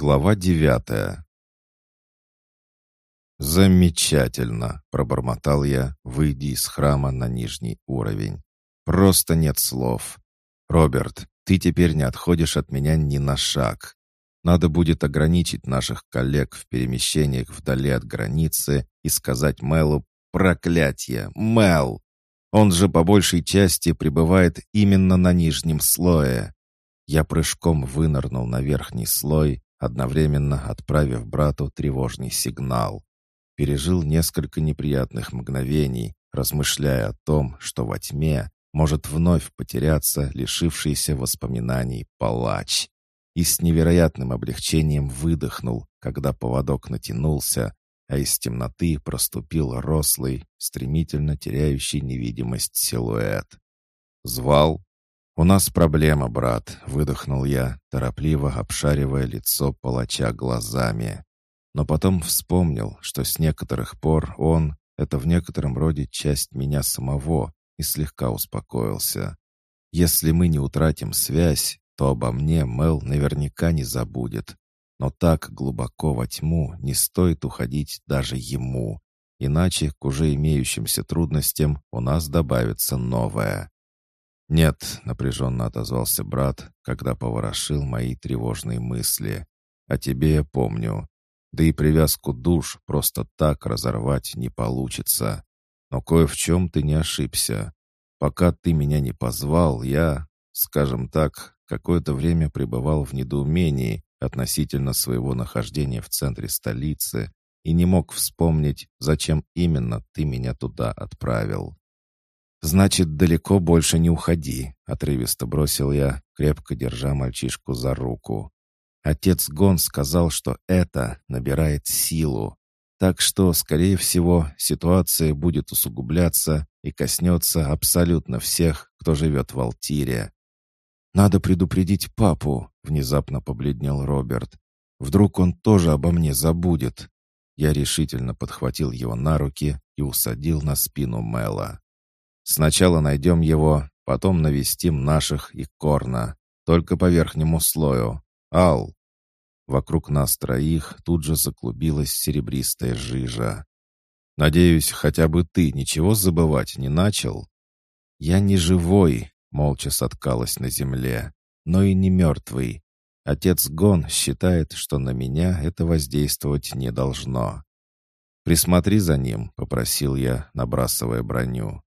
Глава девятая. «Замечательно!» — пробормотал я, выйдя из храма на нижний уровень. «Просто нет слов. Роберт, ты теперь не отходишь от меня ни на шаг. Надо будет ограничить наших коллег в перемещениях вдали от границы и сказать Мэлу «Проклятье! Мэл! Он же по большей части пребывает именно на нижнем слое». Я прыжком вынырнул на верхний слой, одновременно отправив брату тревожный сигнал. Пережил несколько неприятных мгновений, размышляя о том, что во тьме может вновь потеряться лишившийся воспоминаний палач. И с невероятным облегчением выдохнул, когда поводок натянулся, а из темноты проступил рослый, стремительно теряющий невидимость силуэт. «Звал?» «У нас проблема, брат», — выдохнул я, торопливо обшаривая лицо палача глазами. Но потом вспомнил, что с некоторых пор он — это в некотором роде часть меня самого, и слегка успокоился. Если мы не утратим связь, то обо мне Мел наверняка не забудет. Но так глубоко во тьму не стоит уходить даже ему, иначе к уже имеющимся трудностям у нас добавится новое. «Нет», — напряженно отозвался брат, когда поворошил мои тревожные мысли. «О тебе я помню. Да и привязку душ просто так разорвать не получится. Но кое в чем ты не ошибся. Пока ты меня не позвал, я, скажем так, какое-то время пребывал в недоумении относительно своего нахождения в центре столицы и не мог вспомнить, зачем именно ты меня туда отправил. «Значит, далеко больше не уходи», — отрывисто бросил я, крепко держа мальчишку за руку. Отец Гон сказал, что это набирает силу. Так что, скорее всего, ситуация будет усугубляться и коснется абсолютно всех, кто живет в Алтире. «Надо предупредить папу», — внезапно побледнел Роберт. «Вдруг он тоже обо мне забудет». Я решительно подхватил его на руки и усадил на спину Мэла. Сначала найдем его, потом навестим наших и Корна. Только по верхнему слою. Ал!» Вокруг нас троих тут же заклубилась серебристая жижа. «Надеюсь, хотя бы ты ничего забывать не начал?» «Я не живой», — молча соткалась на земле, «но и не мертвый. Отец Гон считает, что на меня это воздействовать не должно». «Присмотри за ним», — попросил я, набрасывая броню.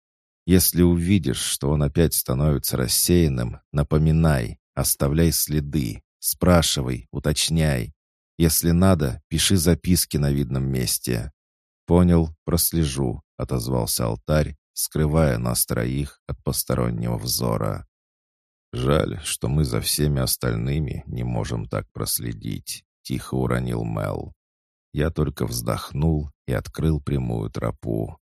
Если увидишь, что он опять становится рассеянным, напоминай, оставляй следы, спрашивай, уточняй. Если надо, пиши записки на видном месте. Понял, прослежу, отозвался алтарь, скрывая нас троих от постороннего взора. Жаль, что мы за всеми остальными не можем так проследить, тихо уронил Мел. Я только вздохнул и открыл прямую тропу.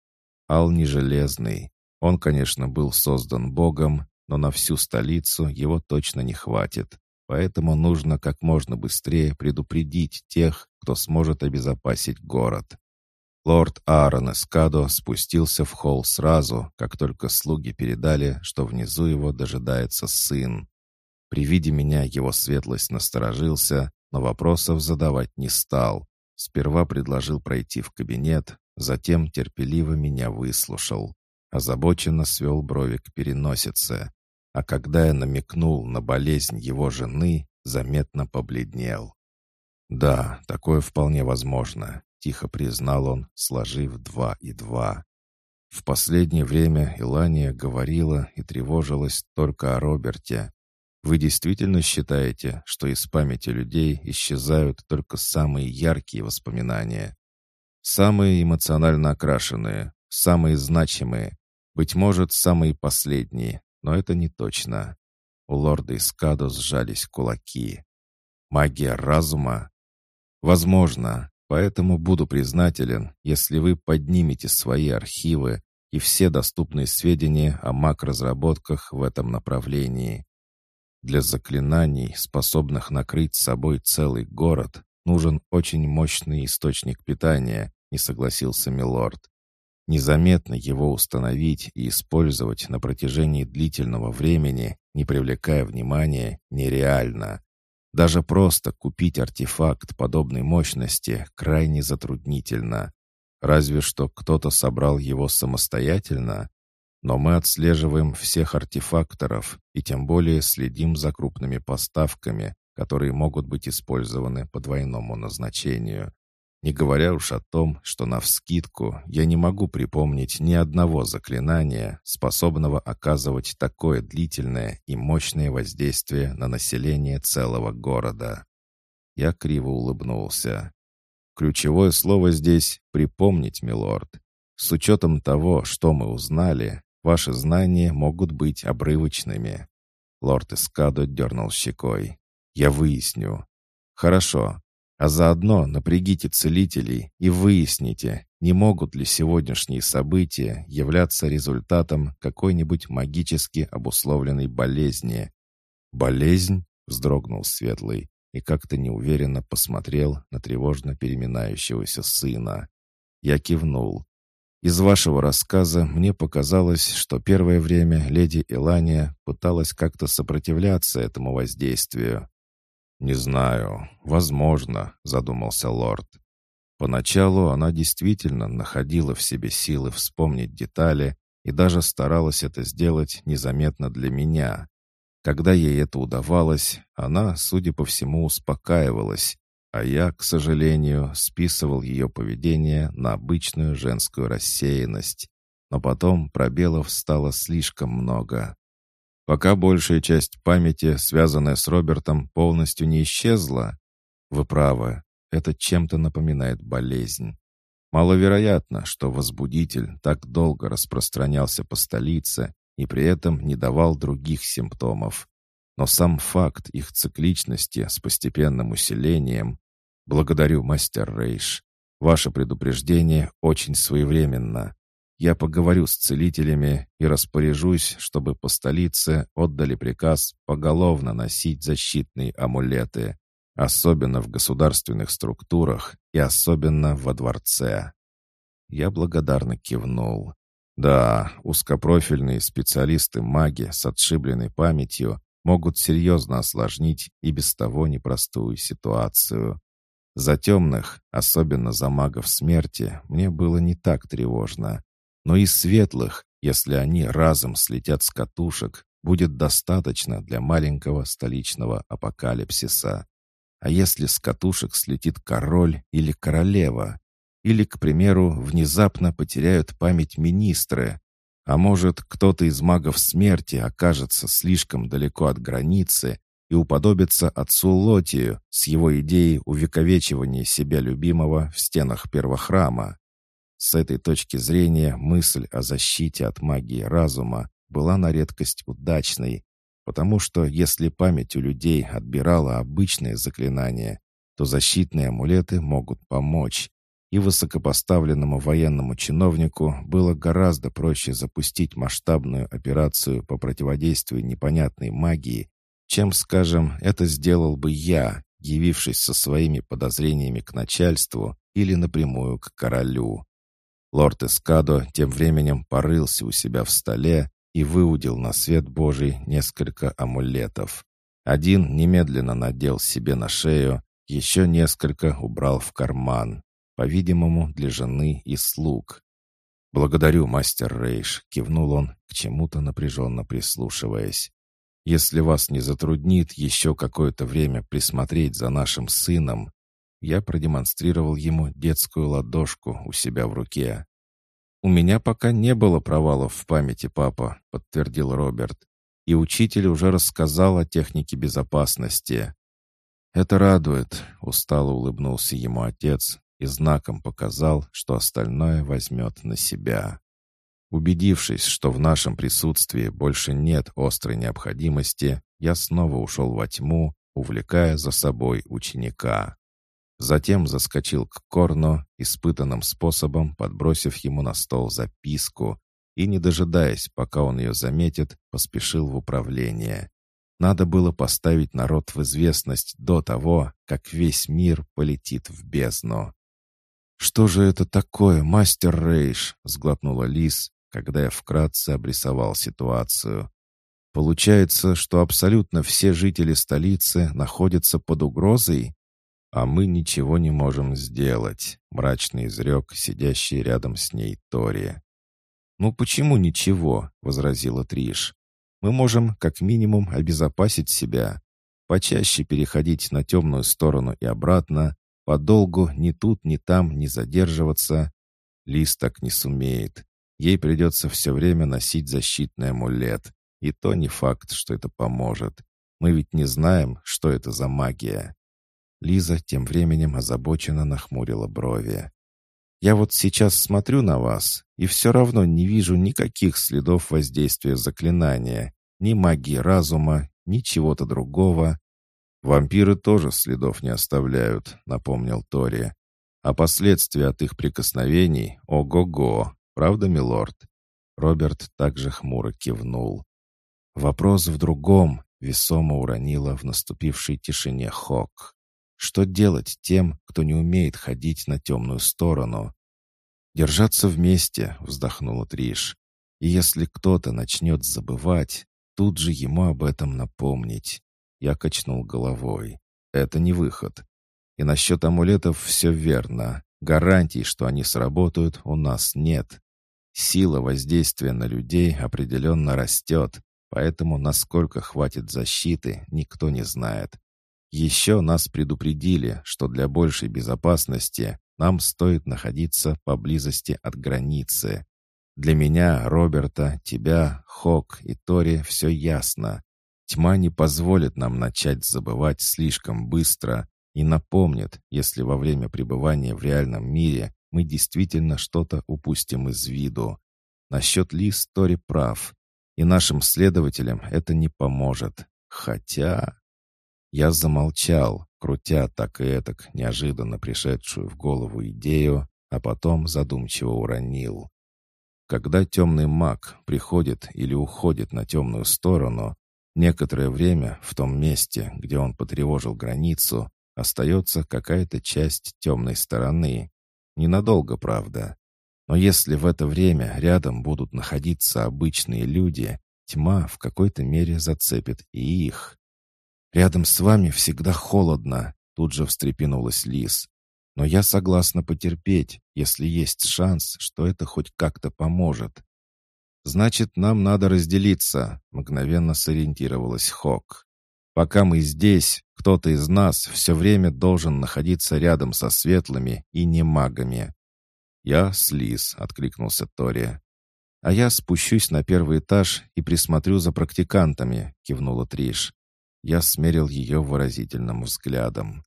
Ал не железный, он, конечно, был создан Богом, но на всю столицу его точно не хватит. Поэтому нужно как можно быстрее предупредить тех, кто сможет обезопасить город. Лорд Аарон Эскадо спустился в холл сразу, как только слуги передали, что внизу его дожидается сын. При виде меня его светлость насторожился, но вопросов задавать не стал. Сперва предложил пройти в кабинет, затем терпеливо меня выслушал озабоченно свел брови к переносице, а когда я намекнул на болезнь его жены, заметно побледнел. «Да, такое вполне возможно», — тихо признал он, сложив два и два. В последнее время Илания говорила и тревожилась только о Роберте. Вы действительно считаете, что из памяти людей исчезают только самые яркие воспоминания? Самые эмоционально окрашенные, самые значимые, быть может, самые последние, но это не точно. У лорда Искадо сжались кулаки. Магия разума? Возможно, поэтому буду признателен, если вы поднимете свои архивы и все доступные сведения о маг-разработках в этом направлении. Для заклинаний, способных накрыть собой целый город, нужен очень мощный источник питания, не согласился Милорд. Незаметно его установить и использовать на протяжении длительного времени, не привлекая внимания, нереально. Даже просто купить артефакт подобной мощности крайне затруднительно. Разве что кто-то собрал его самостоятельно. Но мы отслеживаем всех артефакторов и тем более следим за крупными поставками, которые могут быть использованы по двойному назначению. Не говоря уж о том, что навскидку я не могу припомнить ни одного заклинания, способного оказывать такое длительное и мощное воздействие на население целого города. Я криво улыбнулся. Ключевое слово здесь «припомнить, милорд». С учетом того, что мы узнали, ваши знания могут быть обрывочными. Лорд Эскадо дернул щекой. «Я выясню». «Хорошо, а заодно напрягите целителей и выясните, не могут ли сегодняшние события являться результатом какой-нибудь магически обусловленной болезни. «Болезнь?» — вздрогнул Светлый и как-то неуверенно посмотрел на тревожно переминающегося сына. Я кивнул. Из вашего рассказа мне показалось, что первое время леди Элания пыталась как-то сопротивляться этому воздействию. «Не знаю. Возможно», — задумался лорд. Поначалу она действительно находила в себе силы вспомнить детали и даже старалась это сделать незаметно для меня. Когда ей это удавалось, она, судя по всему, успокаивалась, а я, к сожалению, списывал ее поведение на обычную женскую рассеянность. Но потом пробелов стало слишком много. Пока большая часть памяти, связанная с Робертом, полностью не исчезла, вы правы, это чем-то напоминает болезнь. Маловероятно, что возбудитель так долго распространялся по столице и при этом не давал других симптомов. Но сам факт их цикличности с постепенным усилением «Благодарю, мастер Рейш. Ваше предупреждение очень своевременно. Я поговорю с целителями и распоряжусь, чтобы по столице отдали приказ поголовно носить защитные амулеты, особенно в государственных структурах и особенно во дворце. Я благодарно кивнул. Да, узкопрофильные специалисты-маги с отшибленной памятью могут серьезно осложнить и без того непростую ситуацию. За темных, особенно за магов смерти, мне было не так тревожно но и светлых, если они разом слетят с катушек, будет достаточно для маленького столичного апокалипсиса. А если с катушек слетит король или королева? Или, к примеру, внезапно потеряют память министры? А может, кто-то из магов смерти окажется слишком далеко от границы и уподобится отцу Лотию с его идеей увековечивания себя любимого в стенах первохрама? С этой точки зрения мысль о защите от магии разума была на редкость удачной, потому что если память у людей отбирала обычные заклинания, то защитные амулеты могут помочь, и высокопоставленному военному чиновнику было гораздо проще запустить масштабную операцию по противодействию непонятной магии, чем, скажем, это сделал бы я, явившись со своими подозрениями к начальству или напрямую к королю. Лорд Эскадо тем временем порылся у себя в столе и выудил на свет Божий несколько амулетов. Один немедленно надел себе на шею, еще несколько убрал в карман, по-видимому, для жены и слуг. «Благодарю, мастер Рейш», — кивнул он, к чему-то напряженно прислушиваясь. «Если вас не затруднит еще какое-то время присмотреть за нашим сыном, я продемонстрировал ему детскую ладошку у себя в руке. «У меня пока не было провалов в памяти, папа», — подтвердил Роберт. «И учитель уже рассказал о технике безопасности». «Это радует», — устало улыбнулся ему отец и знаком показал, что остальное возьмет на себя. Убедившись, что в нашем присутствии больше нет острой необходимости, я снова ушел во тьму, увлекая за собой ученика. Затем заскочил к Корно, испытанным способом подбросив ему на стол записку, и, не дожидаясь, пока он ее заметит, поспешил в управление. Надо было поставить народ в известность до того, как весь мир полетит в бездну. «Что же это такое, мастер Рейш?» — сглотнула Лис, когда я вкратце обрисовал ситуацию. Получается, что абсолютно все жители столицы находятся под угрозой? А мы ничего не можем сделать, мрачно изрек сидящий рядом с ней Тори. «Ну почему ничего?» — возразила Триш. «Мы можем как минимум обезопасить себя, почаще переходить на темную сторону и обратно, подолгу ни тут, ни там не задерживаться. Лис так не сумеет. Ей придется все время носить защитный амулет, и то не факт, что это поможет. Мы ведь не знаем, что это за магия. Лиза тем временем озабоченно нахмурила брови. «Я вот сейчас смотрю на вас, и все равно не вижу никаких следов воздействия заклинания, ни магии разума, ни чего-то другого». «Вампиры тоже следов не оставляют», — напомнил Тори. «А последствия от их прикосновений — ого-го, правда, милорд?» Роберт также хмуро кивнул. Вопрос в другом, весомо уронила в наступившей тишине Хок. Что делать тем, кто не умеет ходить на темную сторону? «Держаться вместе», — вздохнула Триш. «И если кто-то начнет забывать, тут же ему об этом напомнить». Я качнул головой. «Это не выход. И насчет амулетов все верно. Гарантий, что они сработают, у нас нет. Сила воздействия на людей определенно растет, Поэтому насколько хватит защиты, никто не знает. Еще нас предупредили, что для большей безопасности нам стоит находиться поблизости от границы. Для меня, Роберта, тебя, Хок и Тори все ясно. Тьма не позволит нам начать забывать слишком быстро и напомнит, если во время пребывания в реальном мире мы действительно что-то упустим из виду. Насчет Лис Тори прав. И нашим следователям это не поможет. Хотя... Я замолчал, крутя так и этак неожиданно пришедшую в голову идею, а потом задумчиво уронил. Когда темный маг приходит или уходит на темную сторону, некоторое время в том месте, где он потревожил границу, остается какая-то часть темной стороны. Ненадолго, правда. Но если в это время рядом будут находиться обычные люди, тьма в какой-то мере зацепит и их. «Рядом с вами всегда холодно», — тут же встрепенулась Лис. «Но я согласна потерпеть, если есть шанс, что это хоть как-то поможет». «Значит, нам надо разделиться», — мгновенно сориентировалась Хок. «Пока мы здесь, кто-то из нас все время должен находиться рядом со светлыми и не магами. «Я слиз», — откликнулся Тори. «А я спущусь на первый этаж и присмотрю за практикантами», — кивнула Триш. Я смерил ее выразительным взглядом.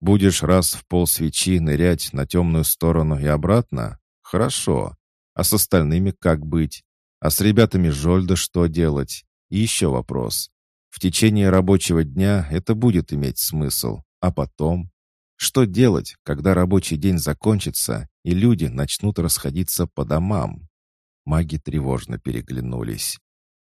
«Будешь раз в пол свечи нырять на темную сторону и обратно? Хорошо. А с остальными как быть? А с ребятами Жольда что делать? И еще вопрос. В течение рабочего дня это будет иметь смысл, а потом? Что делать, когда рабочий день закончится, и люди начнут расходиться по домам? Маги тревожно переглянулись.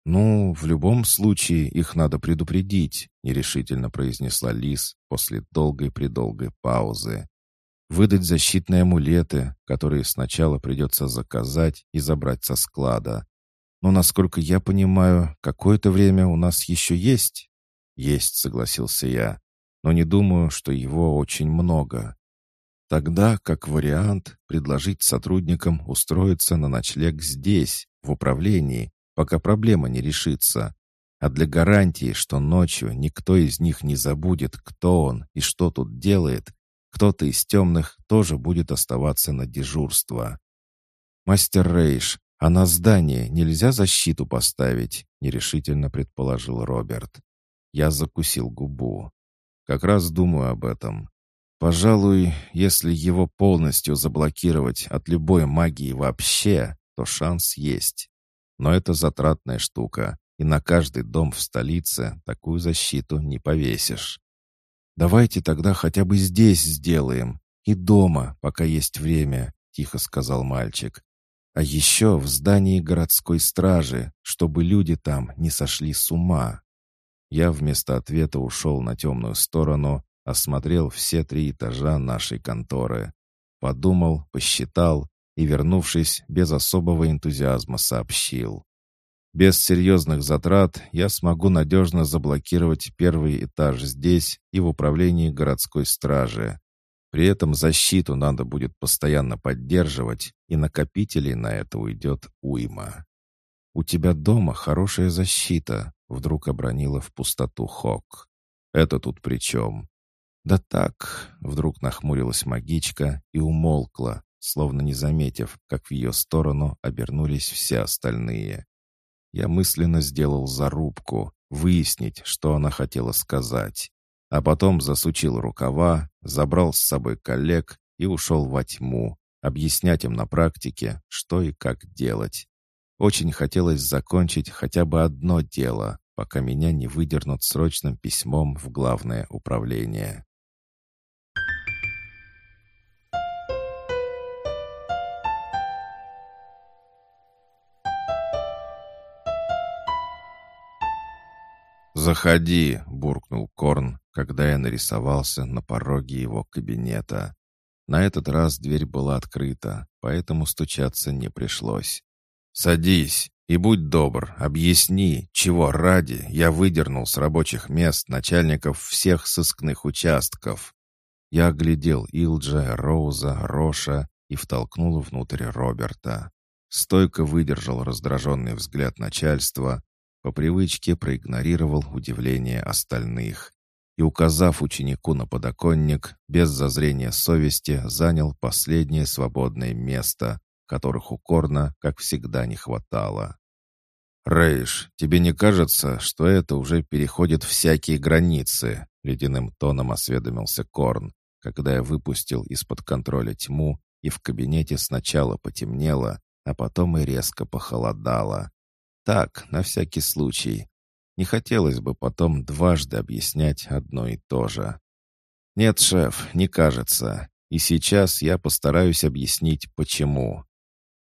«Ну, в любом случае их надо предупредить», — нерешительно произнесла Лис после долгой-предолгой паузы. «Выдать защитные амулеты, которые сначала придется заказать и забрать со склада. Но, насколько я понимаю, какое-то время у нас еще есть?» «Есть», — согласился я но не думаю, что его очень много. Тогда, как вариант, предложить сотрудникам устроиться на ночлег здесь, в управлении, пока проблема не решится. А для гарантии, что ночью никто из них не забудет, кто он и что тут делает, кто-то из темных тоже будет оставаться на дежурство. «Мастер Рейш, а на здание нельзя защиту поставить?» — нерешительно предположил Роберт. Я закусил губу. Как раз думаю об этом. Пожалуй, если его полностью заблокировать от любой магии вообще, то шанс есть. Но это затратная штука, и на каждый дом в столице такую защиту не повесишь. «Давайте тогда хотя бы здесь сделаем. И дома, пока есть время», — тихо сказал мальчик. «А еще в здании городской стражи, чтобы люди там не сошли с ума». Я вместо ответа ушел на темную сторону, осмотрел все три этажа нашей конторы. Подумал, посчитал и, вернувшись, без особого энтузиазма сообщил. Без серьезных затрат я смогу надежно заблокировать первый этаж здесь и в управлении городской стражи. При этом защиту надо будет постоянно поддерживать, и накопителей на это уйдет уйма. «У тебя дома хорошая защита», — вдруг обронила в пустоту Хок. «Это тут при чем?» «Да так», — вдруг нахмурилась магичка и умолкла, словно не заметив, как в ее сторону обернулись все остальные. Я мысленно сделал зарубку, выяснить, что она хотела сказать. А потом засучил рукава, забрал с собой коллег и ушел во тьму, объяснять им на практике, что и как делать. Очень хотелось закончить хотя бы одно дело, пока меня не выдернут срочным письмом в главное управление. «Заходи», — буркнул Корн, когда я нарисовался на пороге его кабинета. На этот раз дверь была открыта, поэтому стучаться не пришлось. «Садись и будь добр, объясни, чего ради я выдернул с рабочих мест начальников всех сыскных участков». Я оглядел Илджа, Роуза, Роша и втолкнул внутрь Роберта. Стойко выдержал раздраженный взгляд начальства, по привычке проигнорировал удивление остальных и, указав ученику на подоконник, без зазрения совести занял последнее свободное место, которых у Корна, как всегда, не хватало. «Рейш, тебе не кажется, что это уже переходит всякие границы?» — ледяным тоном осведомился Корн, когда я выпустил из-под контроля тьму, и в кабинете сначала потемнело, а потом и резко похолодало. Так, на всякий случай. Не хотелось бы потом дважды объяснять одно и то же. «Нет, шеф, не кажется. И сейчас я постараюсь объяснить, почему».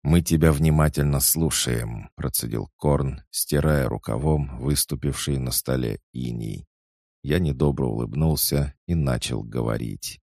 «Мы тебя внимательно слушаем», — процедил Корн, стирая рукавом выступивший на столе иней. Я недобро улыбнулся и начал говорить.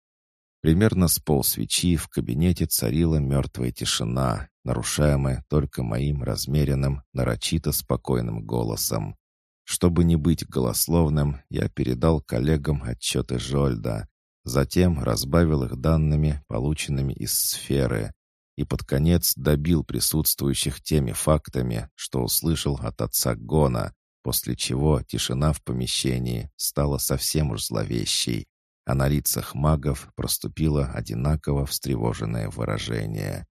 Примерно с полсвечи в кабинете царила мертвая тишина, нарушаемая только моим размеренным, нарочито спокойным голосом. Чтобы не быть голословным, я передал коллегам отчеты Жольда, затем разбавил их данными, полученными из сферы, и под конец добил присутствующих теми фактами, что услышал от отца Гона, после чего тишина в помещении стала совсем уж зловещей, а на лицах магов проступило одинаково встревоженное выражение.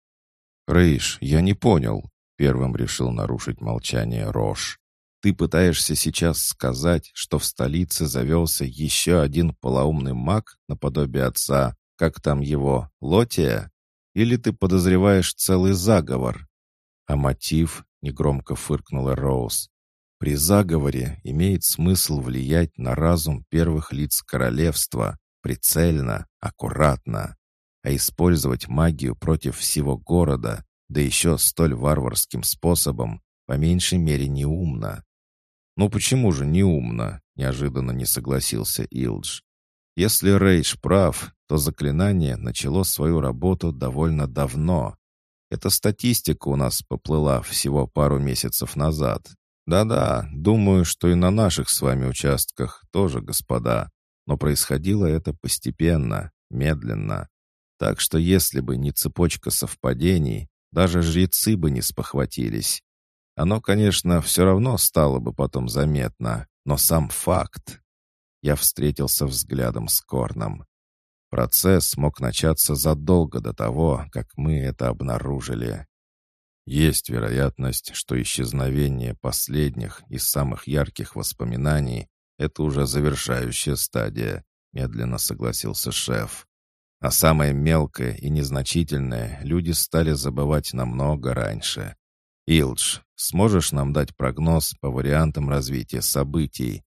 «Рейш, я не понял», — первым решил нарушить молчание Рош. «Ты пытаешься сейчас сказать, что в столице завелся еще один полоумный маг наподобие отца, как там его, Лотия? Или ты подозреваешь целый заговор?» «А мотив?» — негромко фыркнула Роуз. При заговоре имеет смысл влиять на разум первых лиц королевства, прицельно, аккуратно. А использовать магию против всего города, да еще столь варварским способом, по меньшей мере неумно. «Ну почему же неумно?» — неожиданно не согласился Илдж. «Если Рейш прав, то заклинание начало свою работу довольно давно. Эта статистика у нас поплыла всего пару месяцев назад, да-да, думаю, что и на наших с вами участках тоже, господа. Но происходило это постепенно, медленно. Так что если бы не цепочка совпадений, даже жрецы бы не спохватились. Оно, конечно, все равно стало бы потом заметно, но сам факт. Я встретился взглядом с Корном. Процесс мог начаться задолго до того, как мы это обнаружили. Есть вероятность, что исчезновение последних и самых ярких воспоминаний — это уже завершающая стадия, медленно согласился шеф. А самое мелкое и незначительное люди стали забывать намного раньше. Илдж, сможешь нам дать прогноз по вариантам развития событий?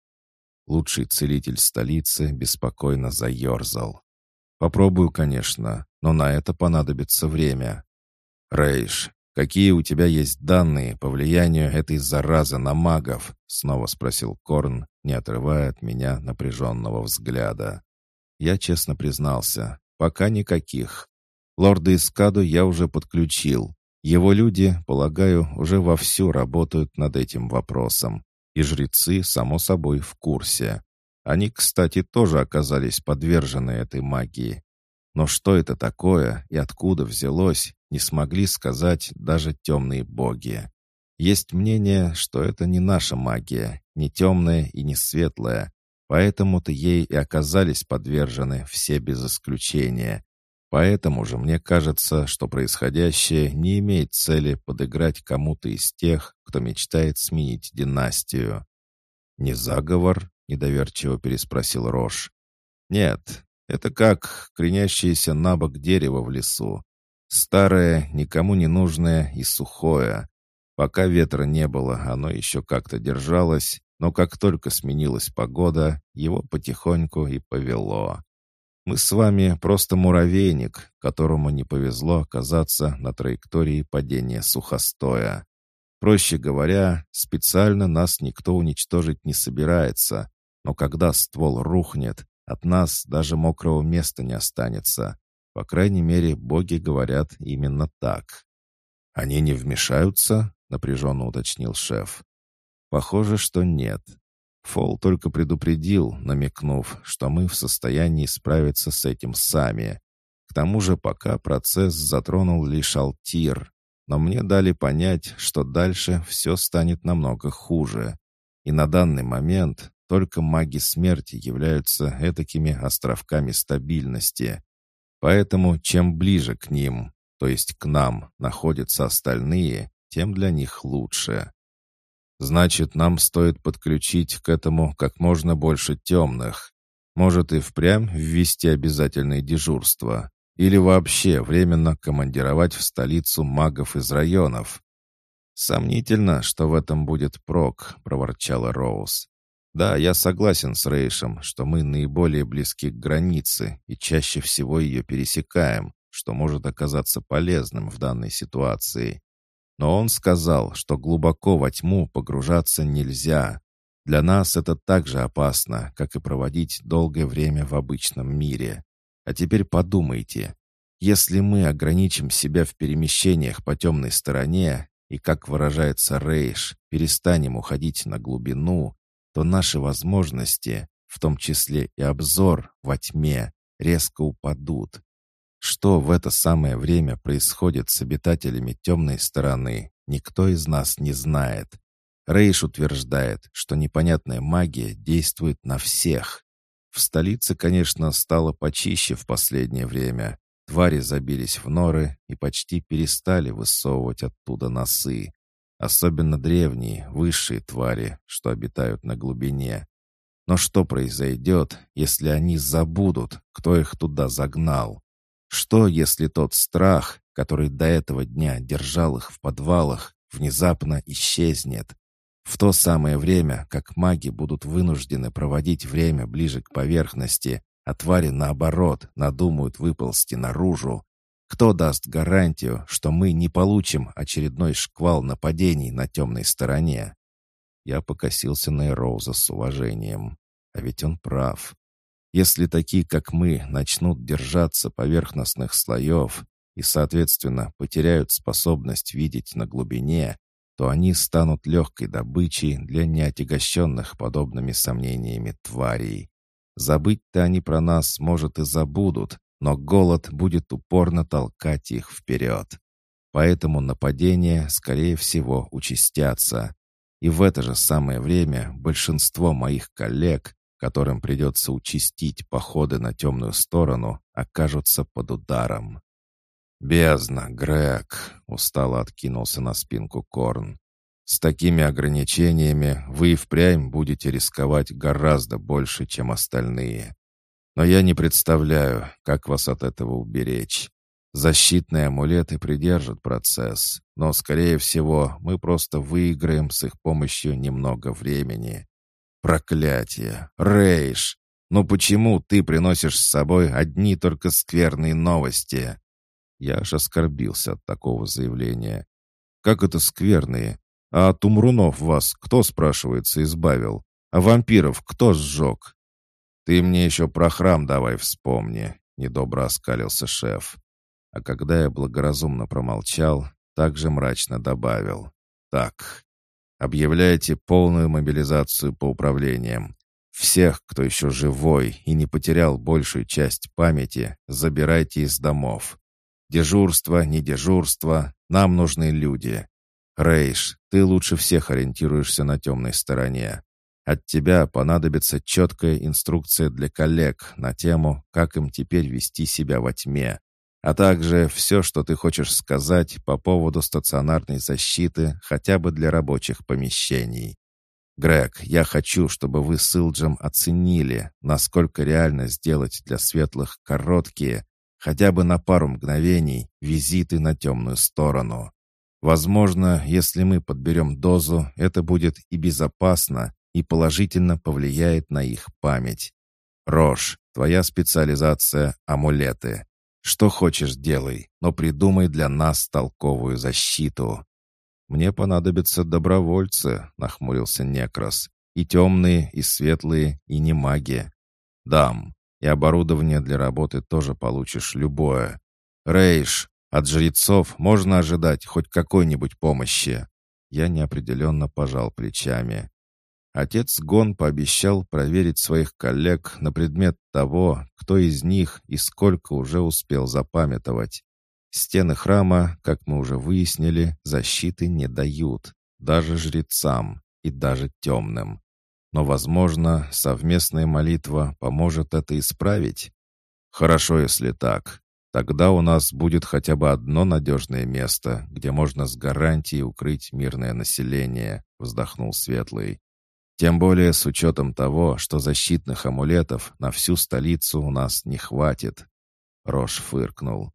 Лучший целитель столицы беспокойно заерзал. Попробую, конечно, но на это понадобится время. Рейш, «Какие у тебя есть данные по влиянию этой заразы на магов?» — снова спросил Корн, не отрывая от меня напряженного взгляда. Я честно признался, пока никаких. Лорда Искаду я уже подключил. Его люди, полагаю, уже вовсю работают над этим вопросом, и жрецы, само собой, в курсе. Они, кстати, тоже оказались подвержены этой магии. Но что это такое и откуда взялось, не смогли сказать даже темные боги. Есть мнение, что это не наша магия, не темная и не светлая, поэтому-то ей и оказались подвержены все без исключения. Поэтому же мне кажется, что происходящее не имеет цели подыграть кому-то из тех, кто мечтает сменить династию. «Не заговор?» — недоверчиво переспросил Рош. «Нет, это как кренящееся на бок дерево в лесу. Старое, никому не нужное и сухое. Пока ветра не было, оно еще как-то держалось, но как только сменилась погода, его потихоньку и повело. Мы с вами просто муравейник, которому не повезло оказаться на траектории падения сухостоя. Проще говоря, специально нас никто уничтожить не собирается, но когда ствол рухнет, от нас даже мокрого места не останется. По крайней мере, боги говорят именно так. «Они не вмешаются?» — напряженно уточнил шеф. «Похоже, что нет. Фол только предупредил, намекнув, что мы в состоянии справиться с этим сами. К тому же пока процесс затронул лишь Алтир, но мне дали понять, что дальше все станет намного хуже. И на данный момент только маги смерти являются этакими островками стабильности. Поэтому чем ближе к ним, то есть к нам, находятся остальные, тем для них лучше. Значит, нам стоит подключить к этому как можно больше темных. Может и впрямь ввести обязательное дежурство. Или вообще временно командировать в столицу магов из районов. «Сомнительно, что в этом будет прок», — проворчала Роуз. «Да, я согласен с Рейшем, что мы наиболее близки к границе и чаще всего ее пересекаем, что может оказаться полезным в данной ситуации. Но он сказал, что глубоко во тьму погружаться нельзя. Для нас это так же опасно, как и проводить долгое время в обычном мире. А теперь подумайте, если мы ограничим себя в перемещениях по темной стороне и, как выражается Рейш, перестанем уходить на глубину, то наши возможности, в том числе и обзор во тьме, резко упадут. Что в это самое время происходит с обитателями темной стороны, никто из нас не знает. Рейш утверждает, что непонятная магия действует на всех. В столице, конечно, стало почище в последнее время. Твари забились в норы и почти перестали высовывать оттуда носы. Особенно древние, высшие твари, что обитают на глубине. Но что произойдет, если они забудут, кто их туда загнал? Что, если тот страх, который до этого дня держал их в подвалах, внезапно исчезнет? В то самое время, как маги будут вынуждены проводить время ближе к поверхности, а твари, наоборот, надумают выползти наружу, кто даст гарантию, что мы не получим очередной шквал нападений на темной стороне? Я покосился на Эроуза с уважением. А ведь он прав. Если такие, как мы, начнут держаться поверхностных слоев и, соответственно, потеряют способность видеть на глубине, то они станут легкой добычей для неотягощенных подобными сомнениями тварей. Забыть-то они про нас, может, и забудут, но голод будет упорно толкать их вперед. Поэтому нападения, скорее всего, участятся. И в это же самое время большинство моих коллег которым придется участить походы на темную сторону, окажутся под ударом. «Бездна, Грег!» — устало откинулся на спинку Корн. «С такими ограничениями вы и впрямь будете рисковать гораздо больше, чем остальные. Но я не представляю, как вас от этого уберечь. Защитные амулеты придержат процесс, но, скорее всего, мы просто выиграем с их помощью немного времени. Проклятие! Рейш! Ну почему ты приносишь с собой одни только скверные новости?» Я аж оскорбился от такого заявления. «Как это скверные? А от умрунов вас кто, спрашивается, избавил? А вампиров кто сжег?» «Ты мне еще про храм давай вспомни», — недобро оскалился шеф. А когда я благоразумно промолчал, также мрачно добавил. «Так, объявляйте полную мобилизацию по управлениям. Всех, кто еще живой и не потерял большую часть памяти, забирайте из домов. Дежурство, не дежурство, нам нужны люди. Рейш, ты лучше всех ориентируешься на темной стороне. От тебя понадобится четкая инструкция для коллег на тему, как им теперь вести себя во тьме, а также все, что ты хочешь сказать по поводу стационарной защиты хотя бы для рабочих помещений. Грег, я хочу, чтобы вы с Илджем оценили, насколько реально сделать для светлых короткие, хотя бы на пару мгновений, визиты на темную сторону. Возможно, если мы подберем дозу, это будет и безопасно, и положительно повлияет на их память. Рош, твоя специализация — амулеты. Что хочешь делай, но придумай для нас толковую защиту. Мне понадобятся добровольцы, нахмурился Некрос. И темные, и светлые, и не маги. Дам. И оборудование для работы тоже получишь любое. Рейш, от жрецов можно ожидать хоть какой-нибудь помощи. Я неопределенно пожал плечами. Отец Гон пообещал проверить своих коллег на предмет того, кто из них и сколько уже успел запамятовать. Стены храма, как мы уже выяснили, защиты не дают, даже жрецам и даже темным. Но, возможно, совместная молитва поможет это исправить? Хорошо, если так. Тогда у нас будет хотя бы одно надежное место, где можно с гарантией укрыть мирное население, вздохнул Светлый. Тем более с учетом того, что защитных амулетов на всю столицу у нас не хватит. Рош фыркнул.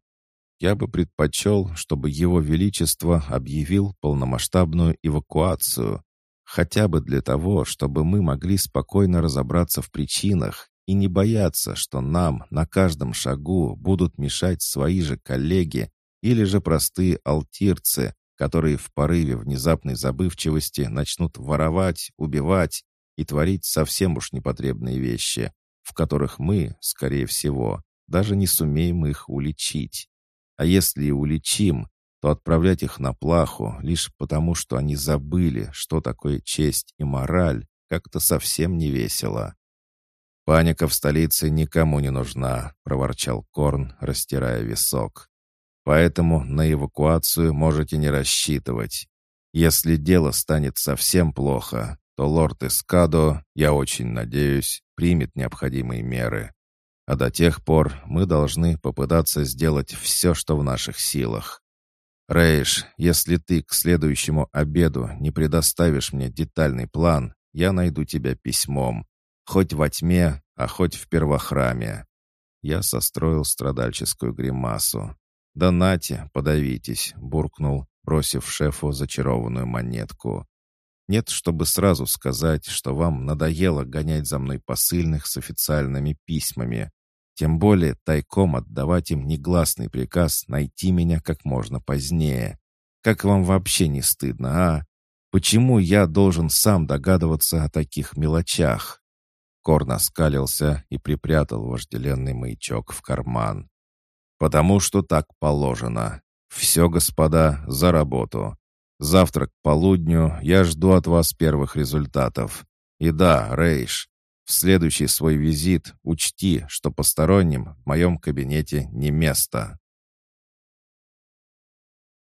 Я бы предпочел, чтобы его величество объявил полномасштабную эвакуацию, хотя бы для того, чтобы мы могли спокойно разобраться в причинах и не бояться, что нам на каждом шагу будут мешать свои же коллеги или же простые алтирцы, которые в порыве внезапной забывчивости начнут воровать, убивать и творить совсем уж непотребные вещи, в которых мы, скорее всего, даже не сумеем их уличить. А если и уличим, то отправлять их на плаху лишь потому, что они забыли, что такое честь и мораль, как-то совсем не весело. «Паника в столице никому не нужна», — проворчал Корн, растирая висок. Поэтому на эвакуацию можете не рассчитывать. Если дело станет совсем плохо, то лорд Эскадо, я очень надеюсь, примет необходимые меры. А до тех пор мы должны попытаться сделать все, что в наших силах. Рейш, если ты к следующему обеду не предоставишь мне детальный план, я найду тебя письмом. Хоть во тьме, а хоть в первохраме. Я состроил страдальческую гримасу. «Да нате, подавитесь», — буркнул, бросив шефу зачарованную монетку. «Нет, чтобы сразу сказать, что вам надоело гонять за мной посыльных с официальными письмами. Тем более тайком отдавать им негласный приказ найти меня как можно позднее. Как вам вообще не стыдно, а? Почему я должен сам догадываться о таких мелочах?» Корн оскалился и припрятал вожделенный маячок в карман. «Потому что так положено. Все, господа, за работу. Завтра к полудню я жду от вас первых результатов. И да, Рейш, в следующий свой визит учти, что посторонним в моем кабинете не место».